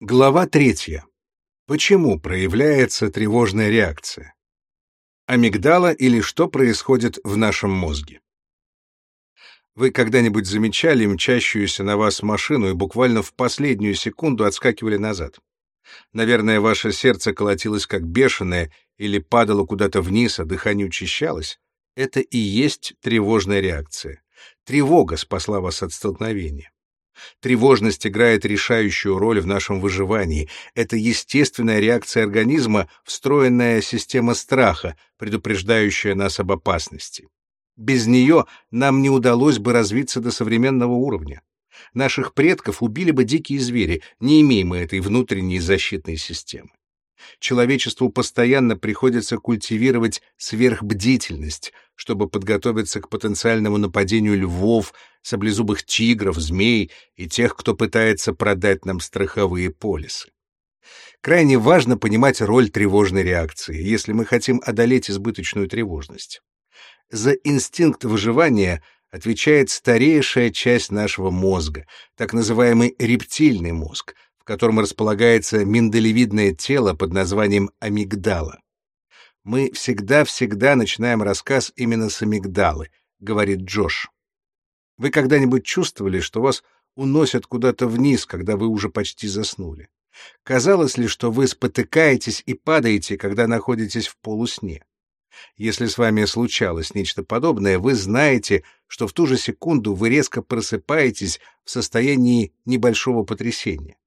Глава третья. Почему проявляется тревожная реакция? Амигдала или что происходит в нашем мозге? Вы когда-нибудь замечали мчащуюся на вас машину и буквально в последнюю секунду отскакивали назад? Наверное, ваше сердце колотилось как бешеное или падало куда-то вниз, а дыхание учащалось. Это и есть тревожная реакция. Тревога спасла вас от столкновения. Тревожность играет решающую роль в нашем выживании. Это естественная реакция организма, встроенная система страха, предупреждающая нас об опасности. Без нее нам не удалось бы развиться до современного уровня. Наших предков убили бы дикие звери, не имея мы этой внутренней защитной системы. Человечеству постоянно приходится культивировать сверхбдительность, чтобы подготовиться к потенциальному нападению львов, саблезубых тигров, змей и тех, кто пытается продать нам страховые полисы. Крайне важно понимать роль тревожной реакции, если мы хотим одолеть избыточную тревожность. За инстинкт выживания отвечает старейшая часть нашего мозга, так называемый рептильный мозг, котором располагается миндалевидное тело под названием амигдала. Мы всегда-всегда начинаем рассказ именно с амигдалы, говорит Джош. Вы когда-нибудь чувствовали, что вас уносят куда-то вниз, когда вы уже почти заснули? Казалось ли, что вы спотыкаетесь и падаете, когда находитесь в полусне? Если с вами случалось нечто подобное, вы знаете, что в ту же секунду вы резко просыпаетесь в состоянии небольшого потрясения.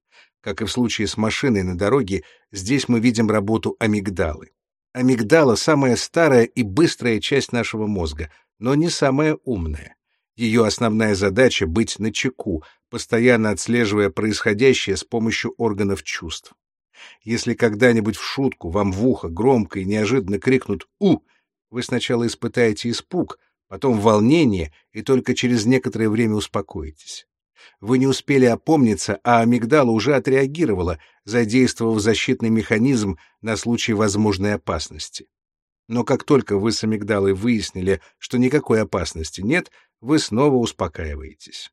Как и в случае с машиной на дороге, здесь мы видим работу амигдалы. Амигдала — самая старая и быстрая часть нашего мозга, но не самая умная. Ее основная задача — быть начеку, постоянно отслеживая происходящее с помощью органов чувств. Если когда-нибудь в шутку вам в ухо громко и неожиданно крикнут «У!», вы сначала испытаете испуг, потом волнение и только через некоторое время успокоитесь. Вы не успели опомниться, а амигдала уже отреагировала, задействовав защитный механизм на случай возможной опасности. Но как только вы с амигдалой выяснили, что никакой опасности нет, вы снова успокаиваетесь.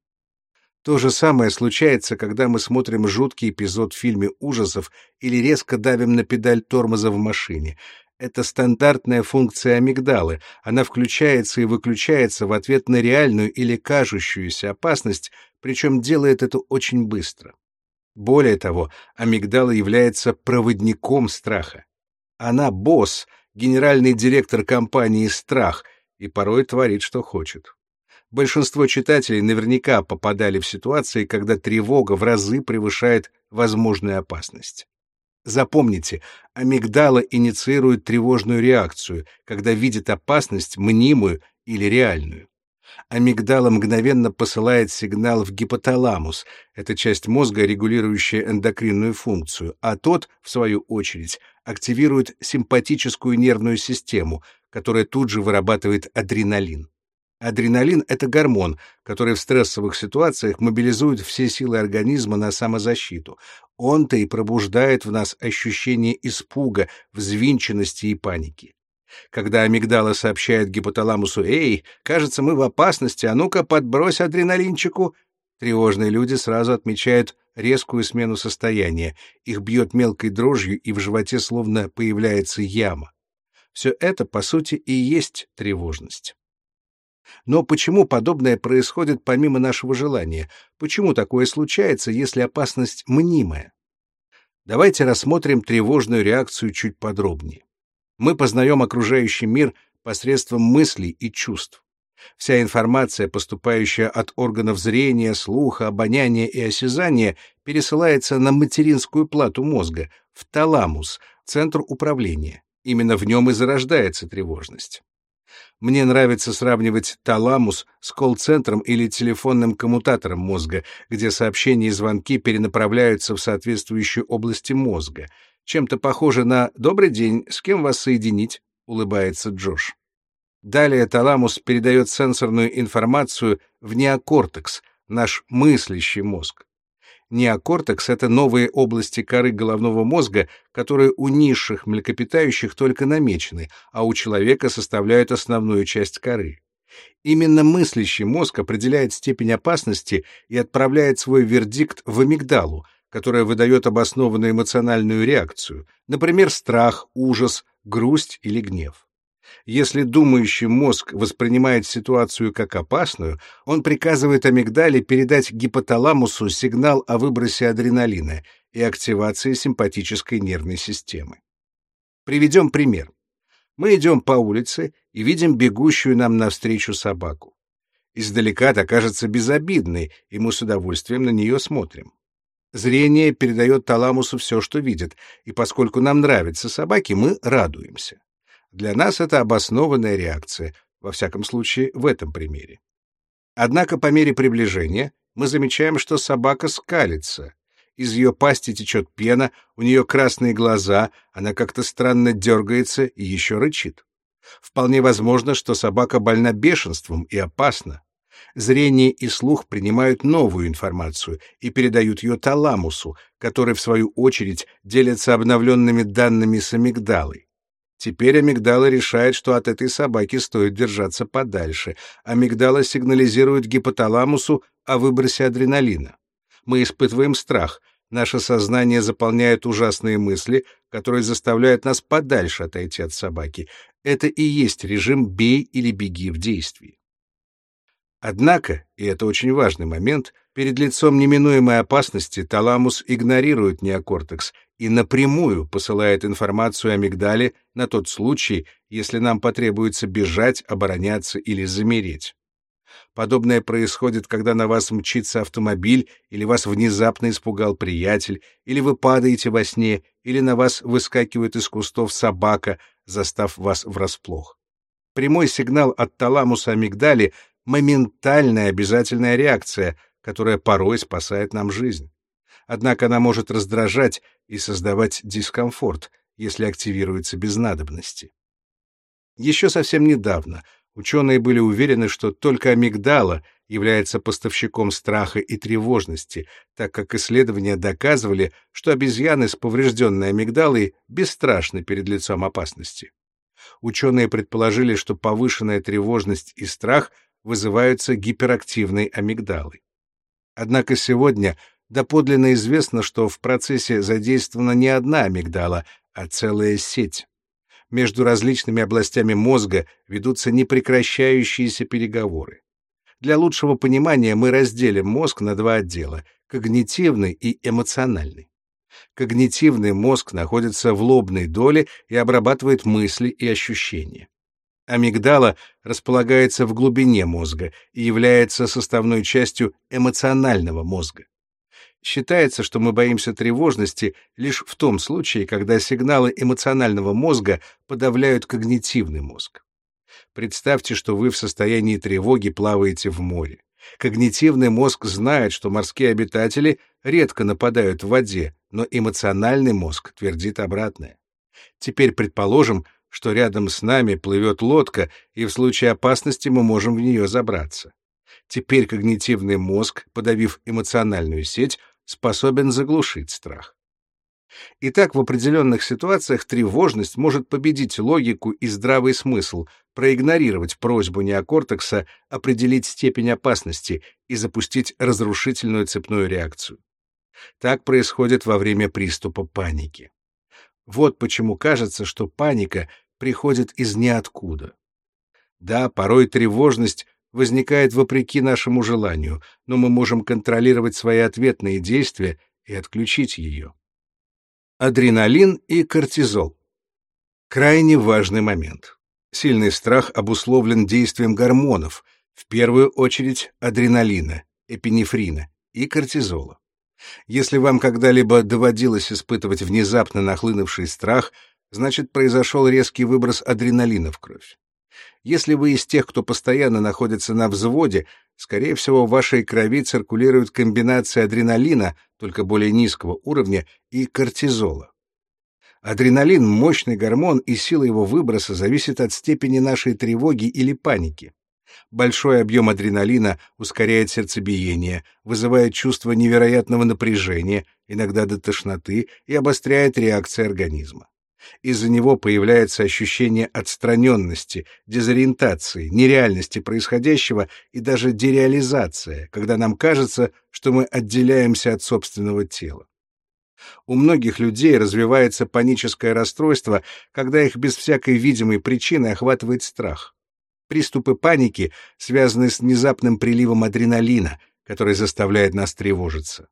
То же самое случается, когда мы смотрим жуткий эпизод в фильме ужасов или резко давим на педаль тормоза в машине. Это стандартная функция амигдалы. Она включается и выключается в ответ на реальную или кажущуюся опасность, причем делает это очень быстро. Более того, амигдала является проводником страха. Она босс, генеральный директор компании «Страх» и порой творит, что хочет. Большинство читателей наверняка попадали в ситуации, когда тревога в разы превышает возможную опасность. Запомните, амигдала инициирует тревожную реакцию, когда видит опасность, мнимую или реальную. Амигдала мгновенно посылает сигнал в гипоталамус, это часть мозга, регулирующая эндокринную функцию, а тот, в свою очередь, активирует симпатическую нервную систему, которая тут же вырабатывает адреналин. Адреналин — это гормон, который в стрессовых ситуациях мобилизует все силы организма на самозащиту. Он-то и пробуждает в нас ощущение испуга, взвинченности и паники. Когда амигдала сообщает гипоталамусу «Эй, кажется, мы в опасности, а ну-ка подбрось адреналинчику», тревожные люди сразу отмечают резкую смену состояния, их бьет мелкой дрожью и в животе словно появляется яма. Все это, по сути, и есть тревожность. Но почему подобное происходит помимо нашего желания? Почему такое случается, если опасность мнимая? Давайте рассмотрим тревожную реакцию чуть подробнее. Мы познаем окружающий мир посредством мыслей и чувств. Вся информация, поступающая от органов зрения, слуха, обоняния и осязания, пересылается на материнскую плату мозга, в таламус, центр управления. Именно в нем и зарождается тревожность. Мне нравится сравнивать таламус с колл-центром или телефонным коммутатором мозга, где сообщения и звонки перенаправляются в соответствующие области мозга. Чем-то похоже на «Добрый день, с кем вас соединить?» — улыбается Джош. Далее таламус передает сенсорную информацию в неокортекс, наш мыслящий мозг. Неокортекс — это новые области коры головного мозга, которые у низших млекопитающих только намечены, а у человека составляют основную часть коры. Именно мыслящий мозг определяет степень опасности и отправляет свой вердикт в амигдалу, которая выдает обоснованную эмоциональную реакцию, например, страх, ужас, грусть или гнев. Если думающий мозг воспринимает ситуацию как опасную, он приказывает амигдале передать гипоталамусу сигнал о выбросе адреналина и активации симпатической нервной системы. Приведем пример. Мы идем по улице и видим бегущую нам навстречу собаку. Издалека та кажется безобидной, и мы с удовольствием на нее смотрим. Зрение передает таламусу все, что видит, и поскольку нам нравятся собаки, мы радуемся. Для нас это обоснованная реакция, во всяком случае в этом примере. Однако по мере приближения мы замечаем, что собака скалится. Из ее пасти течет пена, у нее красные глаза, она как-то странно дергается и еще рычит. Вполне возможно, что собака больна бешенством и опасна. Зрение и слух принимают новую информацию и передают ее таламусу, который, в свою очередь, делится обновленными данными с амигдалой. Теперь амигдала решает, что от этой собаки стоит держаться подальше. Амигдала сигнализирует гипоталамусу о выбросе адреналина. Мы испытываем страх. Наше сознание заполняет ужасные мысли, которые заставляют нас подальше отойти от собаки. Это и есть режим «бей или беги» в действии. Однако, и это очень важный момент, перед лицом неминуемой опасности таламус игнорирует неокортекс и напрямую посылает информацию о мигдале на тот случай, если нам потребуется бежать, обороняться или замереть. Подобное происходит, когда на вас мчится автомобиль, или вас внезапно испугал приятель, или вы падаете во сне, или на вас выскакивает из кустов собака, застав вас врасплох. Прямой сигнал от таламуса амигдали моментальная обязательная реакция, которая порой спасает нам жизнь. Однако она может раздражать и создавать дискомфорт, если активируется без надобности. Еще совсем недавно ученые были уверены, что только амигдала является поставщиком страха и тревожности, так как исследования доказывали, что обезьяны с поврежденной амигдалой бесстрашны перед лицом опасности. Ученые предположили, что повышенная тревожность и страх вызываются гиперактивной амигдалой. Однако сегодня доподлинно известно, что в процессе задействована не одна амигдала, а целая сеть. Между различными областями мозга ведутся непрекращающиеся переговоры. Для лучшего понимания мы разделим мозг на два отдела — когнитивный и эмоциональный. Когнитивный мозг находится в лобной доле и обрабатывает мысли и ощущения. Амигдала располагается в глубине мозга и является составной частью эмоционального мозга. Считается, что мы боимся тревожности лишь в том случае, когда сигналы эмоционального мозга подавляют когнитивный мозг. Представьте, что вы в состоянии тревоги плаваете в море. Когнитивный мозг знает, что морские обитатели редко нападают в воде, но эмоциональный мозг твердит обратное. Теперь предположим, что рядом с нами плывет лодка, и в случае опасности мы можем в нее забраться. Теперь когнитивный мозг, подавив эмоциональную сеть, способен заглушить страх. Итак, в определенных ситуациях тревожность может победить логику и здравый смысл, проигнорировать просьбу неокортекса определить степень опасности и запустить разрушительную цепную реакцию. Так происходит во время приступа паники. Вот почему кажется, что паника приходит из ниоткуда. Да, порой тревожность возникает вопреки нашему желанию, но мы можем контролировать свои ответные действия и отключить ее. Адреналин и кортизол. Крайне важный момент. Сильный страх обусловлен действием гормонов, в первую очередь адреналина, эпинефрина и кортизола. Если вам когда-либо доводилось испытывать внезапно нахлынувший страх, значит, произошел резкий выброс адреналина в кровь. Если вы из тех, кто постоянно находится на взводе, скорее всего, в вашей крови циркулирует комбинация адреналина, только более низкого уровня, и кортизола. Адреналин — мощный гормон, и сила его выброса зависит от степени нашей тревоги или паники. Большой объем адреналина ускоряет сердцебиение, вызывает чувство невероятного напряжения, иногда до тошноты, и обостряет реакции организма. Из-за него появляется ощущение отстраненности, дезориентации, нереальности происходящего и даже дереализация, когда нам кажется, что мы отделяемся от собственного тела. У многих людей развивается паническое расстройство, когда их без всякой видимой причины охватывает страх. Приступы паники связаны с внезапным приливом адреналина, который заставляет нас тревожиться.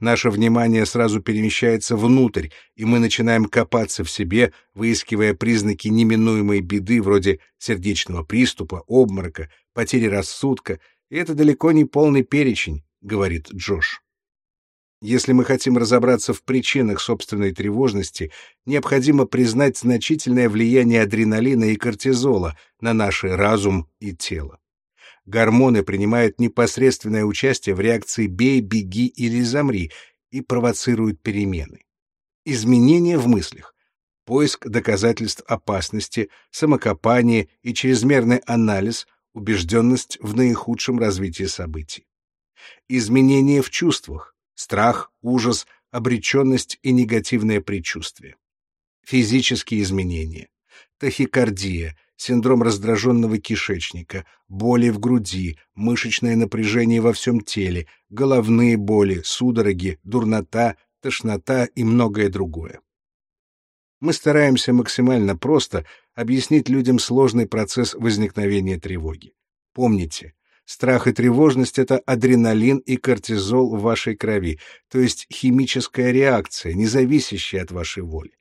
Наше внимание сразу перемещается внутрь, и мы начинаем копаться в себе, выискивая признаки неминуемой беды вроде сердечного приступа, обморока, потери рассудка, и это далеко не полный перечень, говорит Джош. Если мы хотим разобраться в причинах собственной тревожности, необходимо признать значительное влияние адреналина и кортизола на наш разум и тело. Гормоны принимают непосредственное участие в реакции «бей», «беги» или «замри» и провоцируют перемены. Изменения в мыслях, поиск доказательств опасности, самокопание и чрезмерный анализ, убежденность в наихудшем развитии событий. Изменения в чувствах, страх, ужас, обреченность и негативное предчувствие. Физические изменения. Тахикардия, синдром раздраженного кишечника, боли в груди, мышечное напряжение во всем теле, головные боли, судороги, дурнота, тошнота и многое другое. Мы стараемся максимально просто объяснить людям сложный процесс возникновения тревоги. Помните, Страх и тревожность — это адреналин и кортизол в вашей крови, то есть химическая реакция, не зависящая от вашей воли.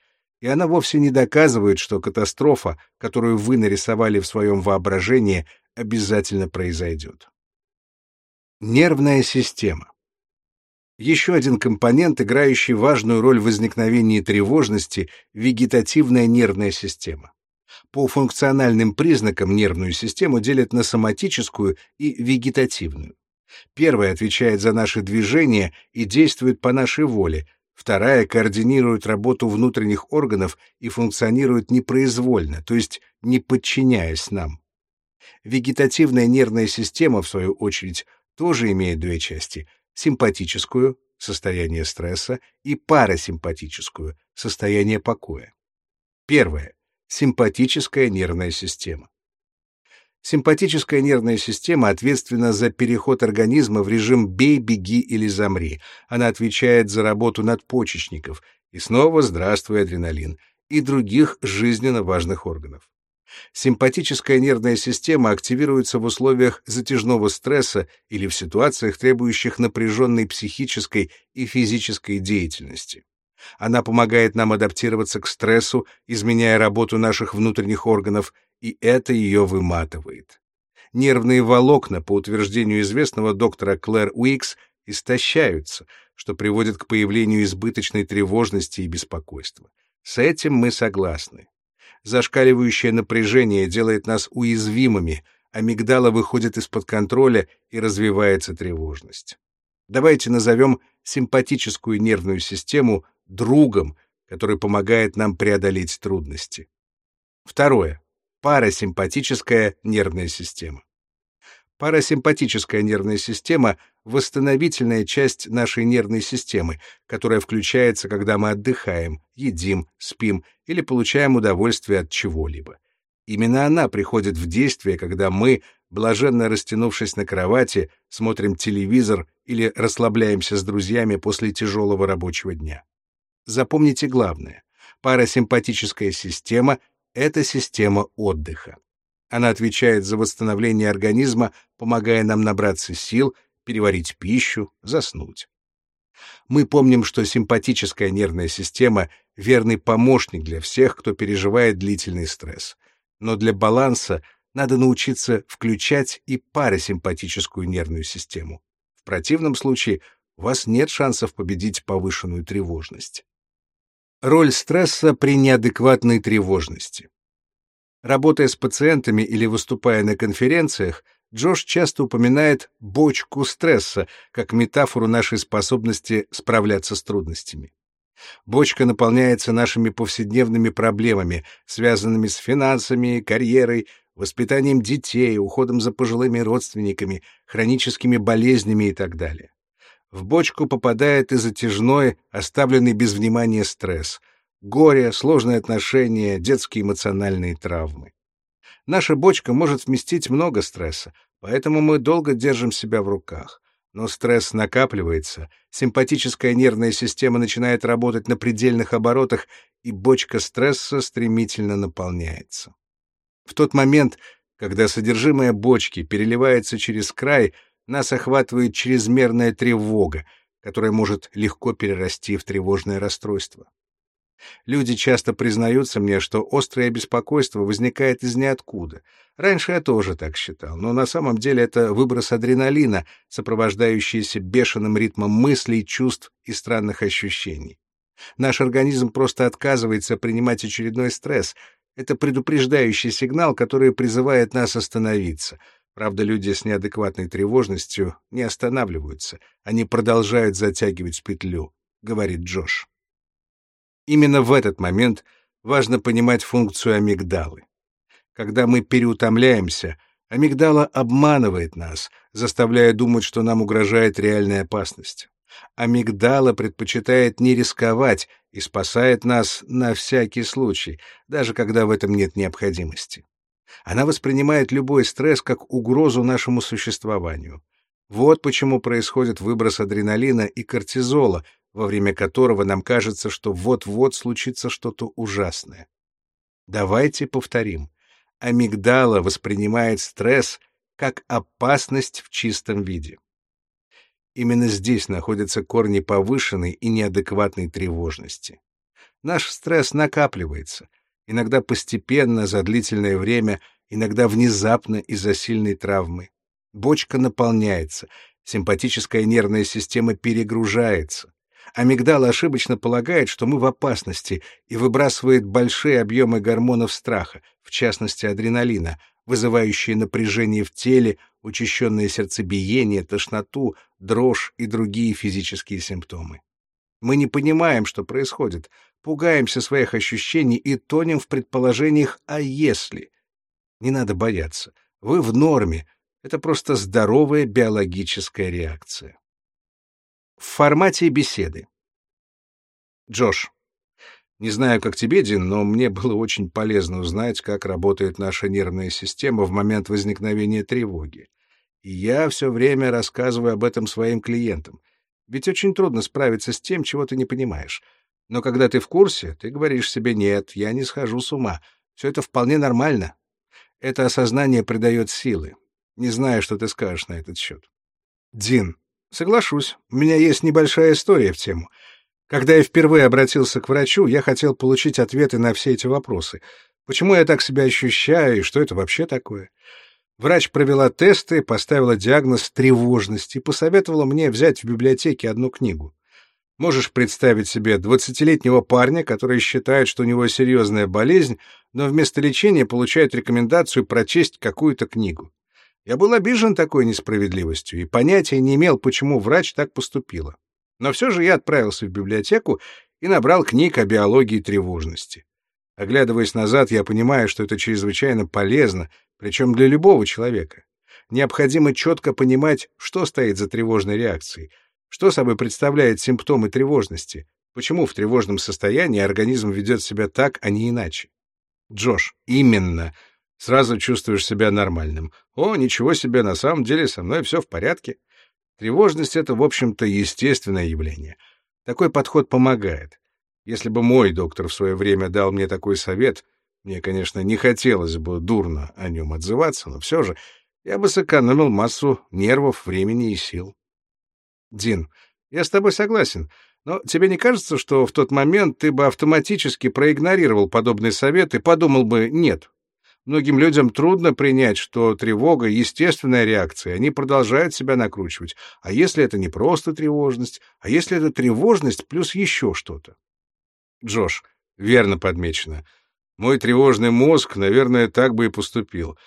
И она вовсе не доказывает, что катастрофа, которую вы нарисовали в своем воображении, обязательно произойдет. Нервная система. Еще один компонент, играющий важную роль в возникновении тревожности — вегетативная нервная система. По функциональным признакам нервную систему делят на соматическую и вегетативную. Первая отвечает за наши движения и действует по нашей воле, вторая координирует работу внутренних органов и функционирует непроизвольно, то есть не подчиняясь нам. Вегетативная нервная система, в свою очередь, тоже имеет две части — симпатическую — состояние стресса и парасимпатическую — состояние покоя. Первое Симпатическая нервная система. Симпатическая нервная система ответственна за переход организма в режим «бей, беги или замри». Она отвечает за работу надпочечников. И снова «здравствуй, адреналин» и других жизненно важных органов. Симпатическая нервная система активируется в условиях затяжного стресса или в ситуациях, требующих напряженной психической и физической деятельности. Она помогает нам адаптироваться к стрессу, изменяя работу наших внутренних органов, и это ее выматывает. Нервные волокна, по утверждению известного доктора Клэр Уикс, истощаются, что приводит к появлению избыточной тревожности и беспокойства. С этим мы согласны. Зашкаливающее напряжение делает нас уязвимыми, амигдала выходит из-под контроля и развивается тревожность. Давайте назовем симпатическую нервную систему другом, который помогает нам преодолеть трудности. Второе. Парасимпатическая нервная система. Парасимпатическая нервная система — восстановительная часть нашей нервной системы, которая включается, когда мы отдыхаем, едим, спим или получаем удовольствие от чего-либо. Именно она приходит в действие, когда мы, блаженно растянувшись на кровати, смотрим телевизор или расслабляемся с друзьями после тяжелого рабочего дня. Запомните главное. Парасимпатическая система — это система отдыха. Она отвечает за восстановление организма, помогая нам набраться сил, переварить пищу, заснуть. Мы помним, что симпатическая нервная система — верный помощник для всех, кто переживает длительный стресс. Но для баланса надо научиться включать и парасимпатическую нервную систему. В противном случае у вас нет шансов победить повышенную тревожность. Роль стресса при неадекватной тревожности. Работая с пациентами или выступая на конференциях, Джош часто упоминает бочку стресса как метафору нашей способности справляться с трудностями. Бочка наполняется нашими повседневными проблемами, связанными с финансами, карьерой, воспитанием детей, уходом за пожилыми родственниками, хроническими болезнями и так далее. В бочку попадает и затяжной, оставленный без внимания стресс, горе, сложные отношения, детские эмоциональные травмы. Наша бочка может вместить много стресса, поэтому мы долго держим себя в руках. Но стресс накапливается, симпатическая нервная система начинает работать на предельных оборотах, и бочка стресса стремительно наполняется. В тот момент, когда содержимое бочки переливается через край, нас охватывает чрезмерная тревога, которая может легко перерасти в тревожное расстройство. Люди часто признаются мне, что острое беспокойство возникает из ниоткуда. Раньше я тоже так считал, но на самом деле это выброс адреналина, сопровождающийся бешеным ритмом мыслей, чувств и странных ощущений. Наш организм просто отказывается принимать очередной стресс. Это предупреждающий сигнал, который призывает нас остановиться. Правда, люди с неадекватной тревожностью не останавливаются. Они продолжают затягивать петлю, — говорит Джош. Именно в этот момент важно понимать функцию амигдалы. Когда мы переутомляемся, амигдала обманывает нас, заставляя думать, что нам угрожает реальная опасность. Амигдала предпочитает не рисковать и спасает нас на всякий случай, даже когда в этом нет необходимости. Она воспринимает любой стресс как угрозу нашему существованию. Вот почему происходит выброс адреналина и кортизола, во время которого нам кажется, что вот-вот случится что-то ужасное. Давайте повторим. Амигдала воспринимает стресс как опасность в чистом виде. Именно здесь находятся корни повышенной и неадекватной тревожности. Наш стресс накапливается, иногда постепенно, за длительное время, иногда внезапно из-за сильной травмы. Бочка наполняется, симпатическая нервная система перегружается. Амигдала ошибочно полагает, что мы в опасности, и выбрасывает большие объемы гормонов страха, в частности адреналина, вызывающие напряжение в теле, учащенное сердцебиение, тошноту, дрожь и другие физические симптомы. Мы не понимаем, что происходит, пугаемся своих ощущений и тонем в предположениях «а если?». Не надо бояться. Вы в норме. Это просто здоровая биологическая реакция. В формате беседы. Джош. Не знаю, как тебе, Дин, но мне было очень полезно узнать, как работает наша нервная система в момент возникновения тревоги. И я все время рассказываю об этом своим клиентам. Ведь очень трудно справиться с тем, чего ты не понимаешь. Но когда ты в курсе, ты говоришь себе «нет, я не схожу с ума». Все это вполне нормально. Это осознание придает силы. Не знаю, что ты скажешь на этот счет. Дин, Соглашусь, у меня есть небольшая история в тему. Когда я впервые обратился к врачу, я хотел получить ответы на все эти вопросы. Почему я так себя ощущаю и что это вообще такое? Врач провела тесты, поставила диагноз тревожность и посоветовала мне взять в библиотеке одну книгу. Можешь представить себе двадцатилетнего парня, который считает, что у него серьезная болезнь, но вместо лечения получает рекомендацию прочесть какую-то книгу. Я был обижен такой несправедливостью и понятия не имел, почему врач так поступила. Но все же я отправился в библиотеку и набрал книг о биологии тревожности. Оглядываясь назад, я понимаю, что это чрезвычайно полезно, причем для любого человека. Необходимо четко понимать, что стоит за тревожной реакцией, что собой представляет симптомы тревожности, почему в тревожном состоянии организм ведет себя так, а не иначе. Джош, именно — Сразу чувствуешь себя нормальным. О, ничего себе, на самом деле со мной все в порядке. Тревожность — это, в общем-то, естественное явление. Такой подход помогает. Если бы мой доктор в свое время дал мне такой совет, мне, конечно, не хотелось бы дурно о нем отзываться, но все же я бы сэкономил массу нервов, времени и сил. Дин, я с тобой согласен, но тебе не кажется, что в тот момент ты бы автоматически проигнорировал подобный совет и подумал бы «нет, Многим людям трудно принять, что тревога — естественная реакция, они продолжают себя накручивать. А если это не просто тревожность, а если это тревожность плюс еще что-то? Джош, верно подмечено. Мой тревожный мозг, наверное, так бы и поступил.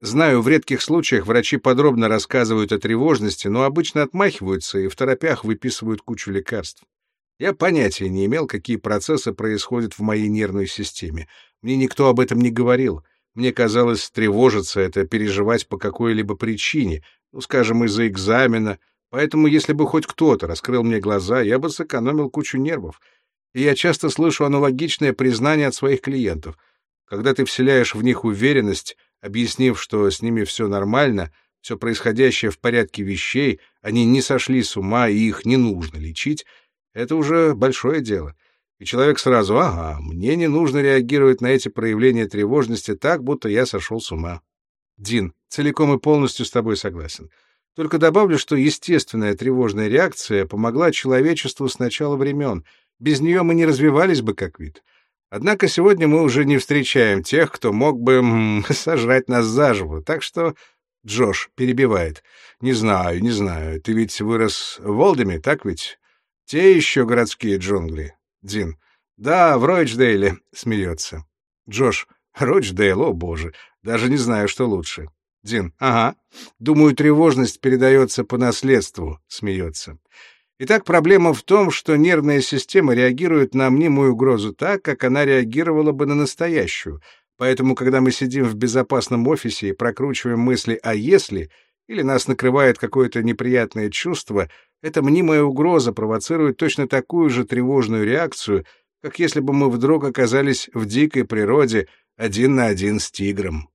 Знаю, в редких случаях врачи подробно рассказывают о тревожности, но обычно отмахиваются и в торопях выписывают кучу лекарств. Я понятия не имел, какие процессы происходят в моей нервной системе. Мне никто об этом не говорил. Мне казалось, тревожиться — это переживать по какой-либо причине, ну, скажем, из-за экзамена, поэтому если бы хоть кто-то раскрыл мне глаза, я бы сэкономил кучу нервов. И я часто слышу аналогичное признание от своих клиентов. Когда ты вселяешь в них уверенность, объяснив, что с ними все нормально, все происходящее в порядке вещей, они не сошли с ума и их не нужно лечить, это уже большое дело. И человек сразу, ага, мне не нужно реагировать на эти проявления тревожности так, будто я сошел с ума. Дин, целиком и полностью с тобой согласен. Только добавлю, что естественная тревожная реакция помогла человечеству с начала времен. Без нее мы не развивались бы как вид. Однако сегодня мы уже не встречаем тех, кто мог бы м -м, сожрать нас заживо, так что... Джош перебивает. «Не знаю, не знаю. Ты ведь вырос в Олдеме, так ведь? Те еще городские джунгли». Дин. «Да, в Ройчдейле», — смеется. Джош. «Ройчдейл, о боже, даже не знаю, что лучше». Дин. Ага. Думаю, тревожность передается по наследству, смеется. Итак, проблема в том, что нервная система реагирует на мнимую угрозу так, как она реагировала бы на настоящую. Поэтому, когда мы сидим в безопасном офисе и прокручиваем мысли «а если», или нас накрывает какое-то неприятное чувство, эта мнимая угроза провоцирует точно такую же тревожную реакцию, как если бы мы вдруг оказались в дикой природе один на один с тигром.